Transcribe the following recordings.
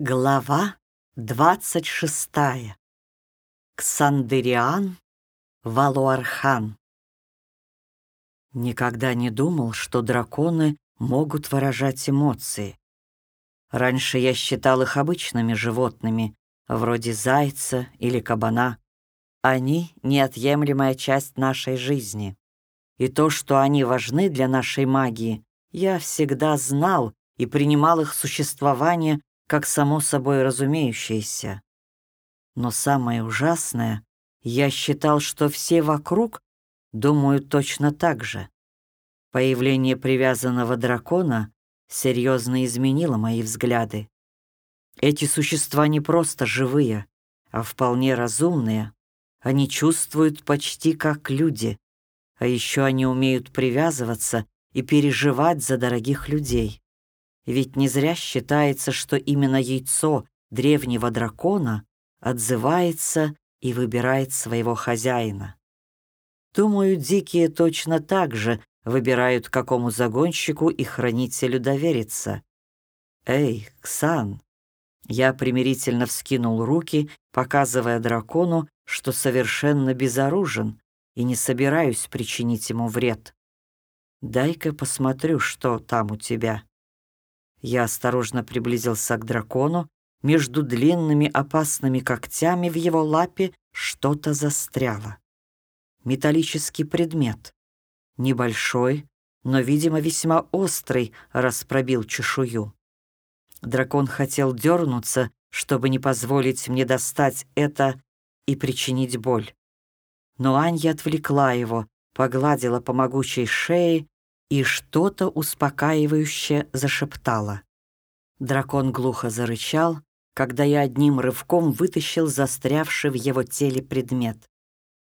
Глава двадцать шестая. Ксандериан Валуархан. Никогда не думал, что драконы могут выражать эмоции. Раньше я считал их обычными животными, вроде зайца или кабана. Они — неотъемлемая часть нашей жизни. И то, что они важны для нашей магии, я всегда знал и принимал их существование как само собой разумеющееся. Но самое ужасное, я считал, что все вокруг думают точно так же. Появление привязанного дракона серьезно изменило мои взгляды. Эти существа не просто живые, а вполне разумные. Они чувствуют почти как люди, а еще они умеют привязываться и переживать за дорогих людей. Ведь не зря считается, что именно яйцо древнего дракона отзывается и выбирает своего хозяина. Думаю, дикие точно так же выбирают, какому загонщику и хранителю довериться. «Эй, Ксан!» Я примирительно вскинул руки, показывая дракону, что совершенно безоружен и не собираюсь причинить ему вред. «Дай-ка посмотрю, что там у тебя». Я осторожно приблизился к дракону. Между длинными опасными когтями в его лапе что-то застряло. Металлический предмет. Небольшой, но, видимо, весьма острый, распробил чешую. Дракон хотел дернуться, чтобы не позволить мне достать это и причинить боль. Но Анья отвлекла его, погладила по могучей шее и что-то успокаивающе зашептала. Дракон глухо зарычал, когда я одним рывком вытащил застрявший в его теле предмет.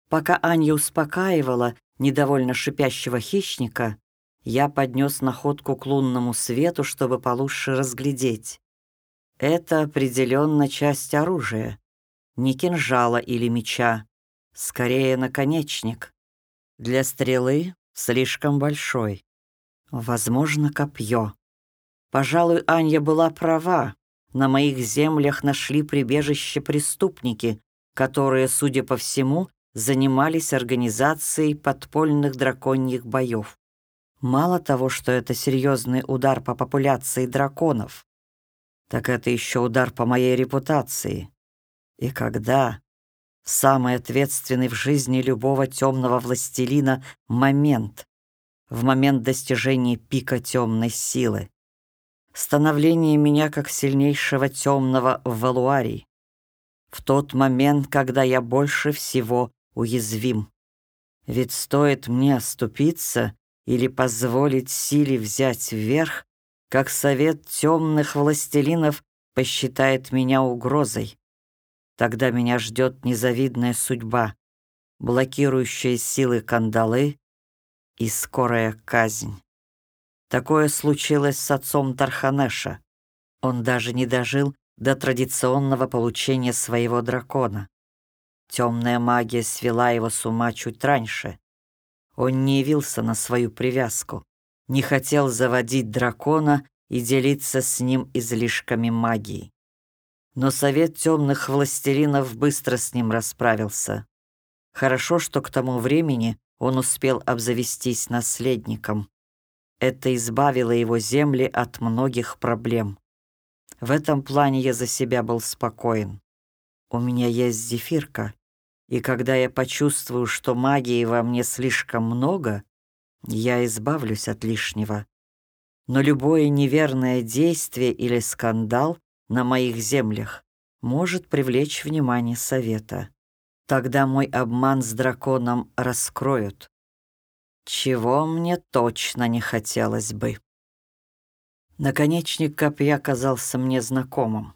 Пока Аня успокаивала недовольно шипящего хищника, я поднес находку к лунному свету, чтобы получше разглядеть. Это определенно часть оружия, не кинжала или меча, скорее наконечник. Для стрелы слишком большой. Возможно, копье. Пожалуй, Анья была права. На моих землях нашли прибежище преступники, которые, судя по всему, занимались организацией подпольных драконьих боев. Мало того, что это серьезный удар по популяции драконов, так это еще удар по моей репутации. И когда самый ответственный в жизни любого темного властелина момент, в момент достижения пика темной силы, становление меня как сильнейшего темного в Валуарии, в тот момент, когда я больше всего уязвим. Ведь стоит мне оступиться или позволить силе взять вверх, как совет темных властелинов посчитает меня угрозой. Тогда меня ждет незавидная судьба, блокирующая силы кандалы и скорая казнь. Такое случилось с отцом Тарханеша. Он даже не дожил до традиционного получения своего дракона. Темная магия свела его с ума чуть раньше. Он не явился на свою привязку, не хотел заводить дракона и делиться с ним излишками магии. Но совет темных властелинов быстро с ним расправился. Хорошо, что к тому времени он успел обзавестись наследником. Это избавило его земли от многих проблем. В этом плане я за себя был спокоен. У меня есть зефирка, и когда я почувствую, что магии во мне слишком много, я избавлюсь от лишнего. Но любое неверное действие или скандал на моих землях может привлечь внимание совета. Тогда мой обман с драконом раскроют. Чего мне точно не хотелось бы. Наконечник копья казался мне знакомым.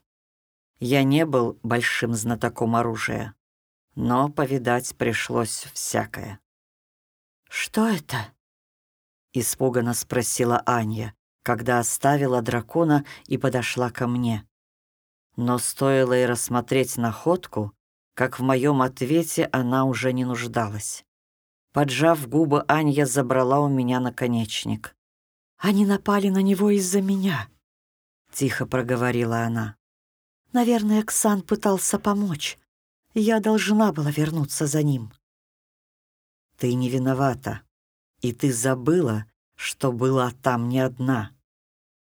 Я не был большим знатоком оружия, но повидать пришлось всякое. «Что это?» — испуганно спросила Аня, когда оставила дракона и подошла ко мне. Но стоило и рассмотреть находку, как в моем ответе она уже не нуждалась. Поджав губы, Анья забрала у меня наконечник. «Они напали на него из-за меня», — тихо проговорила она. Наверное, Ксан пытался помочь. Я должна была вернуться за ним. Ты не виновата. И ты забыла, что была там не одна.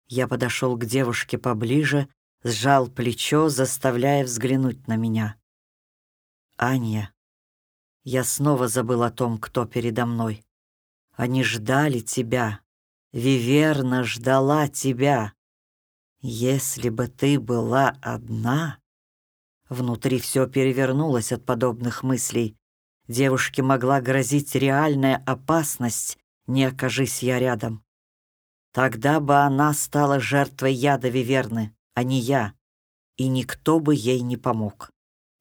Я подошел к девушке поближе, сжал плечо, заставляя взглянуть на меня. Аня, я снова забыл о том, кто передо мной. Они ждали тебя. Виверна ждала тебя. Если бы ты была одна... Внутри все перевернулось от подобных мыслей. Девушке могла грозить реальная опасность, не окажись я рядом. Тогда бы она стала жертвой яда Виверны, а не я, и никто бы ей не помог.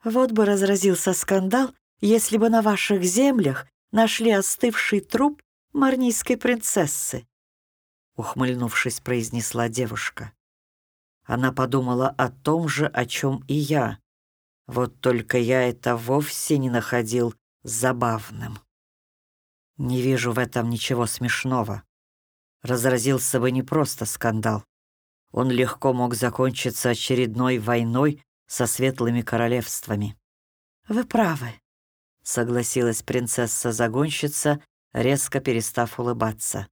Вот бы разразился скандал, если бы на ваших землях нашли остывший труп марнийской принцессы», — ухмыльнувшись, произнесла девушка. Она подумала о том же, о чем и я. Вот только я это вовсе не находил забавным. Не вижу в этом ничего смешного. Разразился бы не просто скандал. Он легко мог закончиться очередной войной со светлыми королевствами. «Вы правы», — согласилась принцесса-загонщица, резко перестав улыбаться.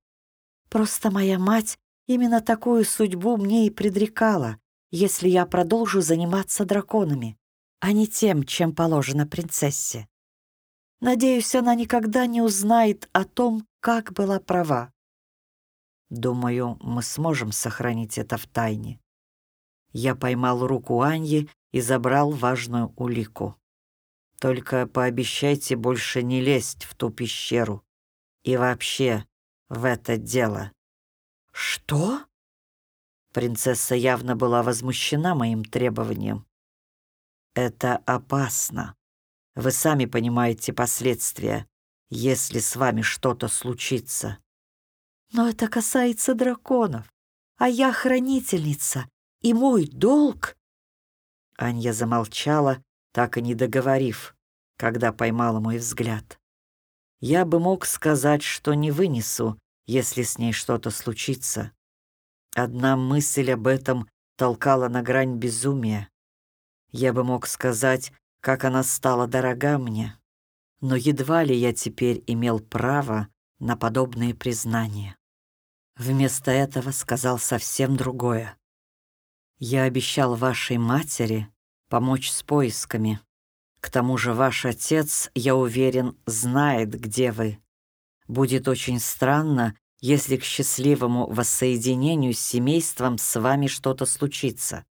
«Просто моя мать именно такую судьбу мне и предрекала, если я продолжу заниматься драконами, а не тем, чем положено принцессе. Надеюсь, она никогда не узнает о том, как была права. Думаю, мы сможем сохранить это в тайне. Я поймал руку Аньи и забрал важную улику. Только пообещайте больше не лезть в ту пещеру. И вообще в это дело. Что? Принцесса явно была возмущена моим требованием. Это опасно. Вы сами понимаете последствия, если с вами что-то случится. Но это касается драконов, а я хранительница, и мой долг... Анья замолчала, так и не договорив, когда поймала мой взгляд. Я бы мог сказать, что не вынесу, если с ней что-то случится. Одна мысль об этом толкала на грань безумия. Я бы мог сказать, как она стала дорога мне, но едва ли я теперь имел право на подобные признания. Вместо этого сказал совсем другое. Я обещал вашей матери помочь с поисками. К тому же ваш отец, я уверен, знает, где вы. Будет очень странно, если к счастливому воссоединению с семейством с вами что-то случится.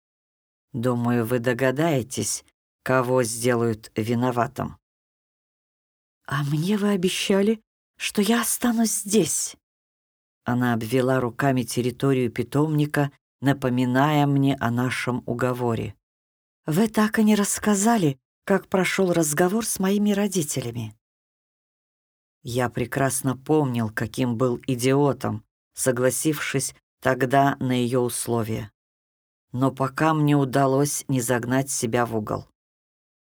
Думаю, вы догадаетесь, кого сделают виноватым. «А мне вы обещали, что я останусь здесь». Она обвела руками территорию питомника, напоминая мне о нашем уговоре. «Вы так и не рассказали, как прошел разговор с моими родителями». Я прекрасно помнил, каким был идиотом, согласившись тогда на ее условия. Но пока мне удалось не загнать себя в угол.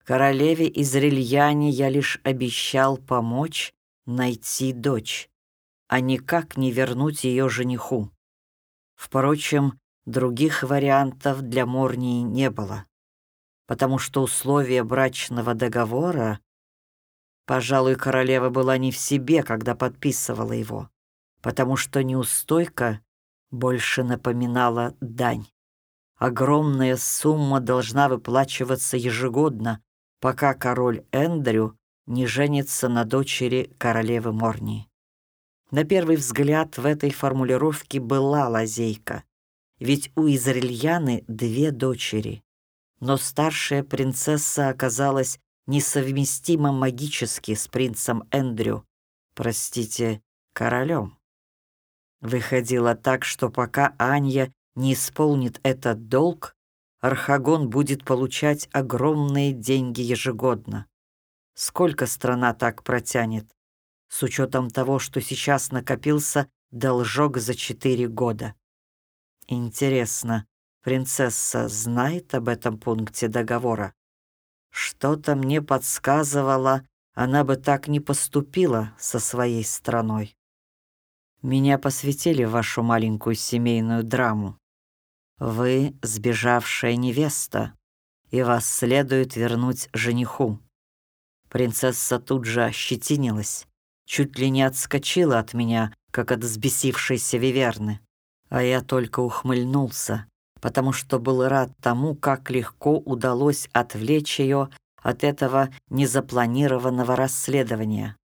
Королеве из Рильяни я лишь обещал помочь найти дочь, а никак не вернуть ее жениху. Впрочем, других вариантов для Морнии не было, потому что условия брачного договора, пожалуй, королева была не в себе, когда подписывала его, потому что неустойка больше напоминала дань. Огромная сумма должна выплачиваться ежегодно, пока король Эндрю не женится на дочери королевы Морнии. На первый взгляд в этой формулировке была лазейка, ведь у Израильяны две дочери, но старшая принцесса оказалась несовместима магически с принцем Эндрю, простите, королем. Выходило так, что пока Анья не исполнит этот долг, Архагон будет получать огромные деньги ежегодно. Сколько страна так протянет? С учетом того, что сейчас накопился должок за четыре года. Интересно, принцесса знает об этом пункте договора? Что-то мне подсказывало, она бы так не поступила со своей страной. Меня посвятили в вашу маленькую семейную драму. Вы сбежавшая невеста, и вас следует вернуть жениху». Принцесса тут же ощетинилась, чуть ли не отскочила от меня, как от взбесившейся виверны. А я только ухмыльнулся, потому что был рад тому, как легко удалось отвлечь ее от этого незапланированного расследования.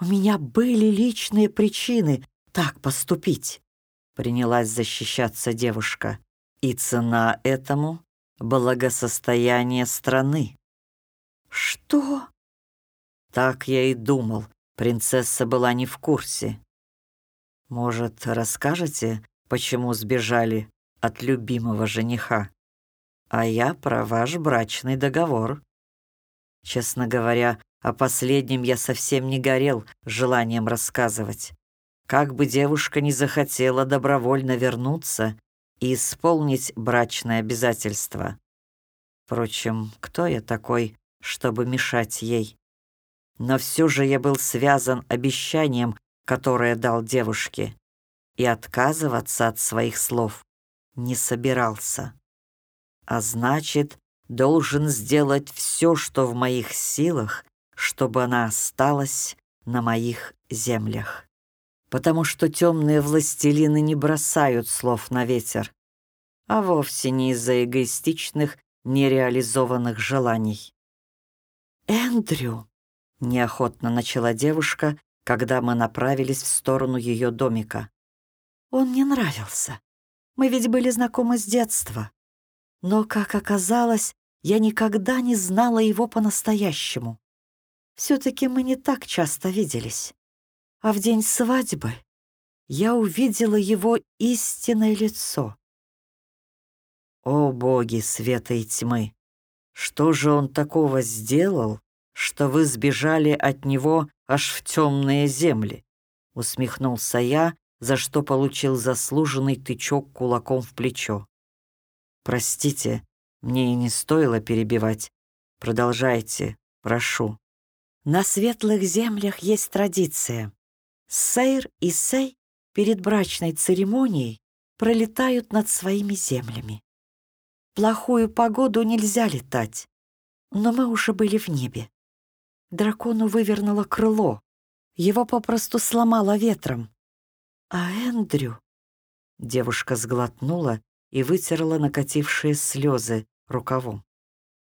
«У меня были личные причины так поступить», — принялась защищаться девушка. «И цена этому — благосостояние страны». «Что?» Так я и думал. Принцесса была не в курсе. Может, расскажете, почему сбежали от любимого жениха? А я про ваш брачный договор. Честно говоря, о последнем я совсем не горел желанием рассказывать. Как бы девушка не захотела добровольно вернуться и исполнить брачное обязательство. Впрочем, кто я такой, чтобы мешать ей? Но все же я был связан обещанием, которое дал девушке, и отказываться от своих слов не собирался. А значит, должен сделать все, что в моих силах, чтобы она осталась на моих землях. Потому что темные властелины не бросают слов на ветер, а вовсе не из-за эгоистичных, нереализованных желаний. «Эндрю!» — неохотно начала девушка, когда мы направились в сторону ее домика. «Он мне нравился. Мы ведь были знакомы с детства. Но, как оказалось, я никогда не знала его по-настоящему. Все-таки мы не так часто виделись. А в день свадьбы я увидела его истинное лицо. О боги света и тьмы! Что же он такого сделал, что вы сбежали от него аж в темные земли?» Усмехнулся я, за что получил заслуженный тычок кулаком в плечо. «Простите, мне и не стоило перебивать. Продолжайте, прошу». На светлых землях есть традиция. Сейр и Сей перед брачной церемонией пролетают над своими землями. плохую погоду нельзя летать, но мы уже были в небе. Дракону вывернуло крыло, его попросту сломало ветром. А Эндрю... Девушка сглотнула и вытерла накатившие слезы рукавом.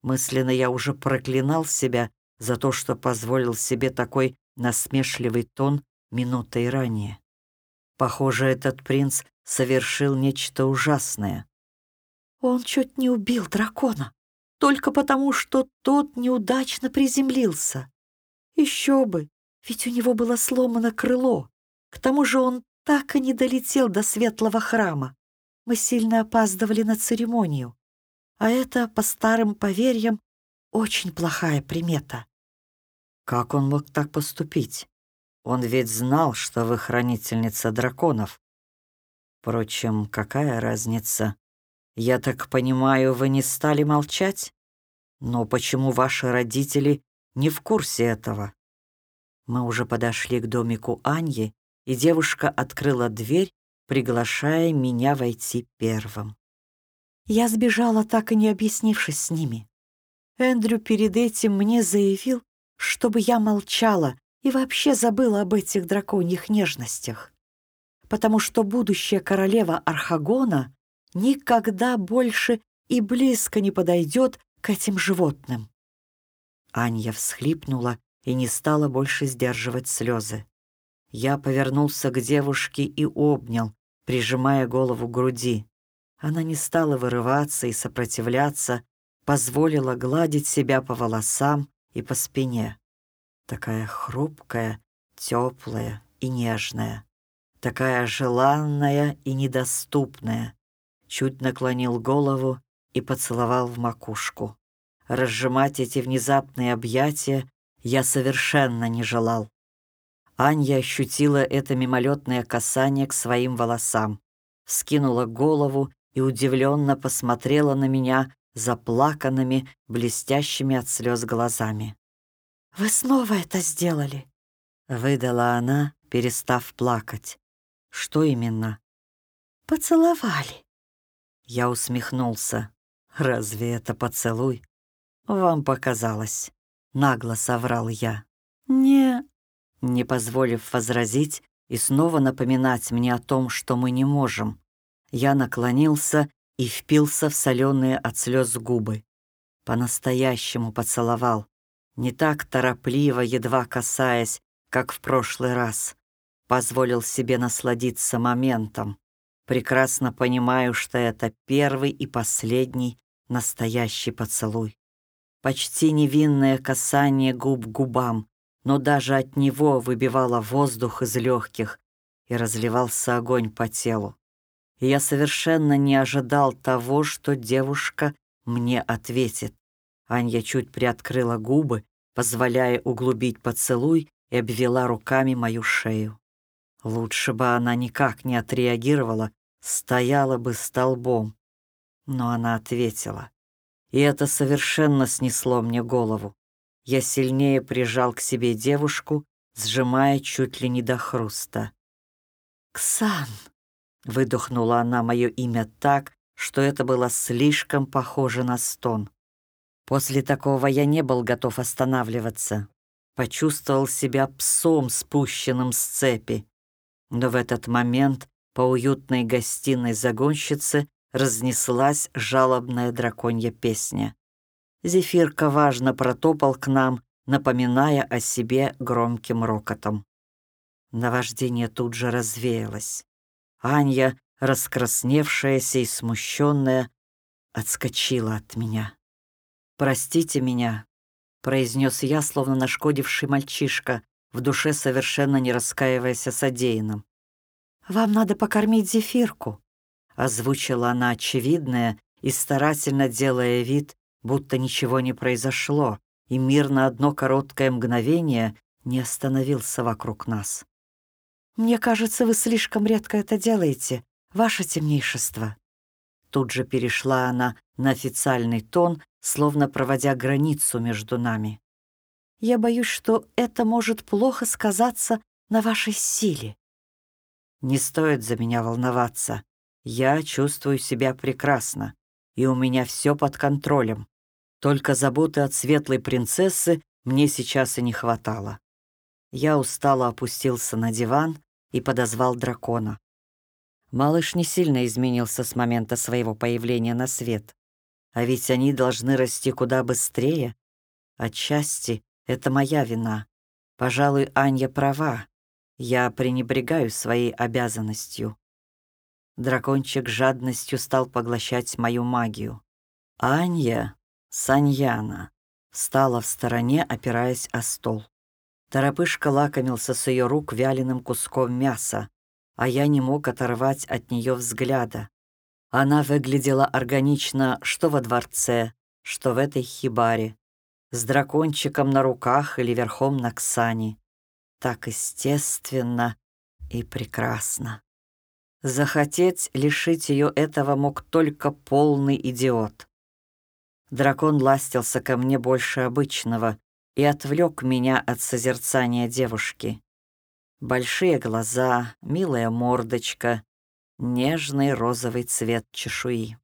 Мысленно я уже проклинал себя за то, что позволил себе такой насмешливый тон минутой ранее. Похоже, этот принц совершил нечто ужасное. Он чуть не убил дракона, только потому, что тот неудачно приземлился. Еще бы, ведь у него было сломано крыло. К тому же он так и не долетел до светлого храма. Мы сильно опаздывали на церемонию. А это, по старым поверьям, очень плохая примета. Как он мог так поступить? Он ведь знал, что вы хранительница драконов. Впрочем, какая разница? Я так понимаю, вы не стали молчать? Но почему ваши родители не в курсе этого? Мы уже подошли к домику Аньи, и девушка открыла дверь, приглашая меня войти первым. Я сбежала, так и не объяснившись с ними. Эндрю перед этим мне заявил, чтобы я молчала и вообще забыла об этих драконьих нежностях, потому что будущая королева Архагона никогда больше и близко не подойдет к этим животным. Анья всхлипнула и не стала больше сдерживать слезы. Я повернулся к девушке и обнял, прижимая голову к груди. Она не стала вырываться и сопротивляться, позволила гладить себя по волосам и по спине. Такая хрупкая, теплая и нежная. Такая желанная и недоступная. Чуть наклонил голову и поцеловал в макушку. Разжимать эти внезапные объятия я совершенно не желал. Анья ощутила это мимолетное касание к своим волосам, вскинула голову и удивленно посмотрела на меня заплаканными, блестящими от слез глазами. «Вы снова это сделали?» — выдала она, перестав плакать. «Что именно?» «Поцеловали». Я усмехнулся. «Разве это поцелуй?» «Вам показалось», — нагло соврал я. «Не...» Не позволив возразить и снова напоминать мне о том, что мы не можем, я наклонился и впился в соленые от слез губы. По-настоящему поцеловал, не так торопливо, едва касаясь, как в прошлый раз. Позволил себе насладиться моментом. Прекрасно понимаю, что это первый и последний настоящий поцелуй. Почти невинное касание губ губам, но даже от него выбивало воздух из легких и разливался огонь по телу. И я совершенно не ожидал того, что девушка мне ответит. Анья чуть приоткрыла губы, позволяя углубить поцелуй, и обвела руками мою шею. Лучше бы она никак не отреагировала, стояла бы столбом. Но она ответила. И это совершенно снесло мне голову. Я сильнее прижал к себе девушку, сжимая чуть ли не до хруста. «Ксан!» — выдохнула она мое имя так, что это было слишком похоже на стон. После такого я не был готов останавливаться. Почувствовал себя псом, спущенным с цепи. Но в этот момент по уютной гостиной загонщицы разнеслась жалобная драконья песня. Зефирка важно протопал к нам, напоминая о себе громким рокотом. Наваждение тут же развеялось. Анья, раскрасневшаяся и смущенная, отскочила от меня. «Простите меня», — произнес я, словно нашкодивший мальчишка, в душе совершенно не раскаиваясь о содеянном. «Вам надо покормить зефирку», — озвучила она очевидное и старательно делая вид, будто ничего не произошло, и мир на одно короткое мгновение не остановился вокруг нас. «Мне кажется, вы слишком редко это делаете, ваше темнейшество». Тут же перешла она на официальный тон, словно проводя границу между нами. «Я боюсь, что это может плохо сказаться на вашей силе». «Не стоит за меня волноваться. Я чувствую себя прекрасно, и у меня все под контролем. Только заботы от светлой принцессы мне сейчас и не хватало». Я устало опустился на диван и подозвал дракона. Малыш не сильно изменился с момента своего появления на свет. А ведь они должны расти куда быстрее. Отчасти это моя вина. Пожалуй, Анья права. Я пренебрегаю своей обязанностью. Дракончик жадностью стал поглощать мою магию. Анья, Саньяна, встала в стороне, опираясь о стол. Торопышка лакомился с ее рук вяленым куском мяса, а я не мог оторвать от нее взгляда. Она выглядела органично что во дворце, что в этой хибаре, с дракончиком на руках или верхом на Ксане. Так естественно и прекрасно. Захотеть лишить ее этого мог только полный идиот. Дракон ластился ко мне больше обычного и отвлек меня от созерцания девушки. Большие глаза, милая мордочка, нежный розовый цвет чешуи.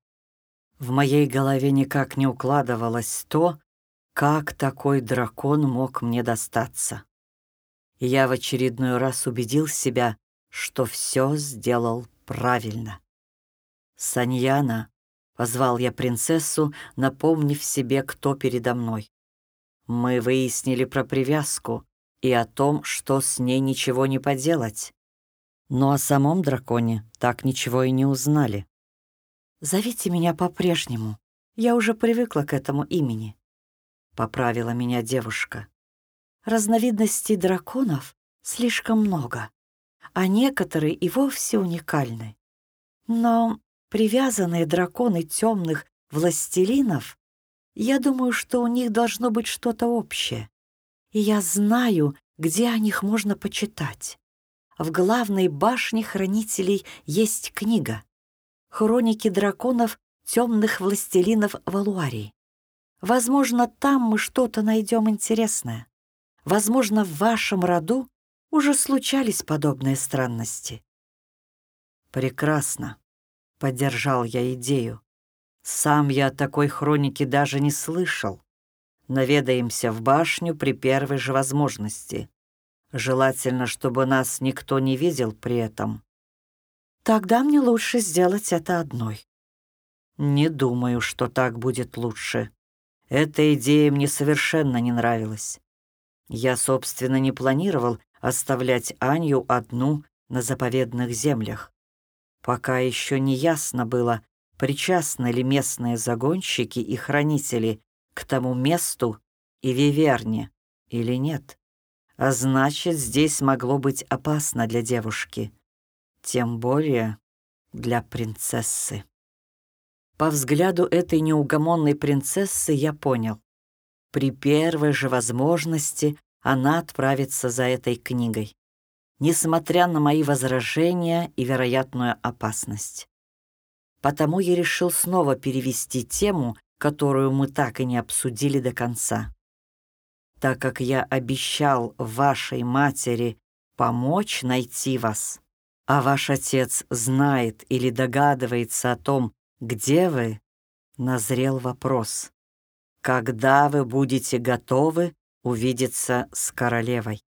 В моей голове никак не укладывалось то, как такой дракон мог мне достаться. Я в очередной раз убедил себя, что все сделал правильно. «Саньяна», — позвал я принцессу, напомнив себе, кто передо мной. Мы выяснили про привязку и о том, что с ней ничего не поделать но о самом драконе так ничего и не узнали. «Зовите меня по-прежнему. Я уже привыкла к этому имени», — поправила меня девушка. «Разновидностей драконов слишком много, а некоторые и вовсе уникальны. Но привязанные драконы темных властелинов, я думаю, что у них должно быть что-то общее. И я знаю, где о них можно почитать в главной башне хранителей есть книга «Хроники драконов темных властелинов Валуарии». Возможно, там мы что-то найдем интересное. Возможно, в вашем роду уже случались подобные странности. Прекрасно, — поддержал я идею. Сам я о такой хронике даже не слышал. Наведаемся в башню при первой же возможности. Желательно, чтобы нас никто не видел при этом. Тогда мне лучше сделать это одной. Не думаю, что так будет лучше. Эта идея мне совершенно не нравилась. Я, собственно, не планировал оставлять Аню одну на заповедных землях. Пока еще не ясно было, причастны ли местные загонщики и хранители к тому месту и виверне или нет. А значит, здесь могло быть опасно для девушки. Тем более для принцессы. По взгляду этой неугомонной принцессы я понял. При первой же возможности она отправится за этой книгой, несмотря на мои возражения и вероятную опасность. Потому я решил снова перевести тему, которую мы так и не обсудили до конца. Так как я обещал вашей матери помочь найти вас, а ваш отец знает или догадывается о том, где вы, назрел вопрос. Когда вы будете готовы увидеться с королевой?